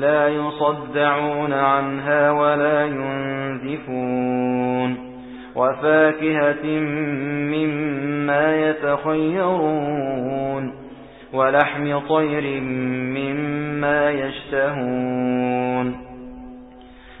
لا يصدعون عنها ولا ينزفون وفاكهة مما يتخيرون ولحم طير مما يشتهون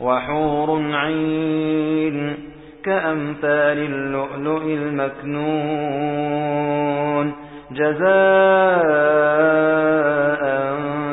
وحور عين كأمثال اللؤلؤ المكنون جزاء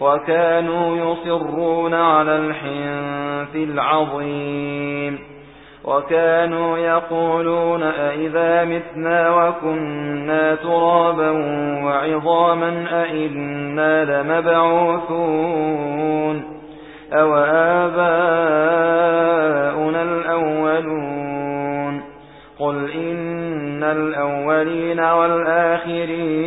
وكانوا يصرون على الحنث العظيم. وكانوا يقولون أئذا متنا وكنا ترابا وعظاما أئنا لمبعوثون. أو آباؤنا الأولون. قل إن الأولين والآخرين.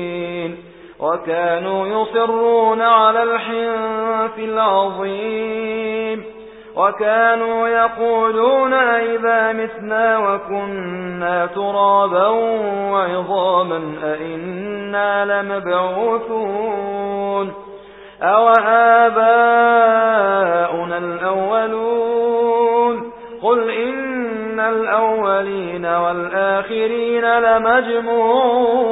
وكانوا يصرون على الحنف العظيم وكانوا يقولون إذا مثنا وكنا ترابا وعظاما أئنا لمبعوثون أو آباؤنا الأولون قل إن الأولين والآخرين لمجموعون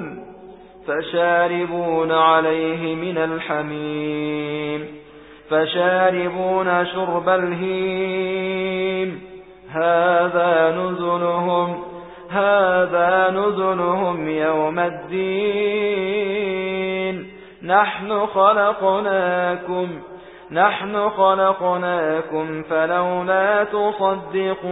فشاربون عليه من الحميم. فشاربون شرب الهيم. هذا نزلهم هذا نزلهم يوم الدين. نحن خلقناكم نحن خلقناكم فلولا تصدقون.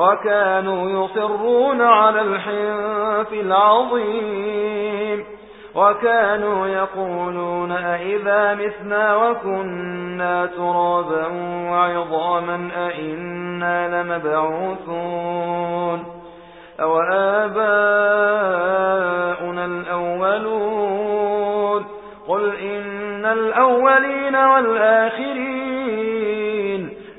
وكانوا يصرون على الحنف العظيم وكانوا يقولون أئذا مثنا وكنا ترابا وعظاما أئنا لمبعوثون أو آباؤنا الأولون قل إن الأولين والآخرين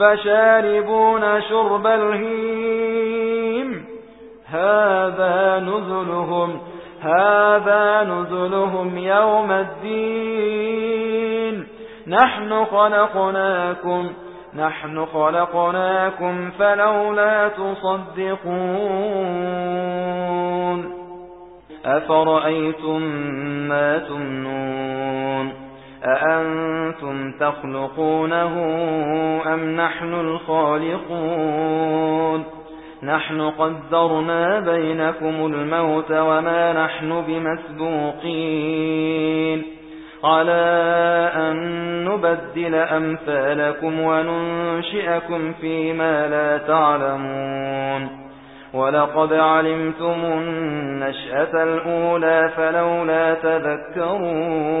فشاربون شرب الهيم. هذا نزلهم هذا نزلهم يوم الدين. نحن خلقناكم نحن خلقناكم فلولا تصدقون. أفرأيتم ما تمنون؟ أأنتم تخلقونه أم نحن الخالقون؟ نحن قدرنا بينكم الموت وما نحن بمسبوقين. على أن نبدل أمثالكم وننشئكم فيما لا تعلمون. ولقد علمتم النشأة الأولى فلولا تذكرون.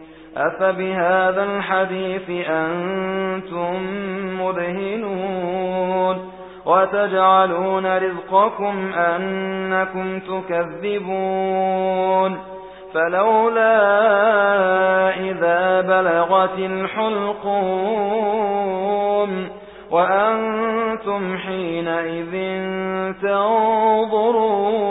أفبهذا الحديث أنتم مدهنون وتجعلون رزقكم أنكم تكذبون فلولا إذا بلغت الحلقون وأنتم حينئذ تنظرون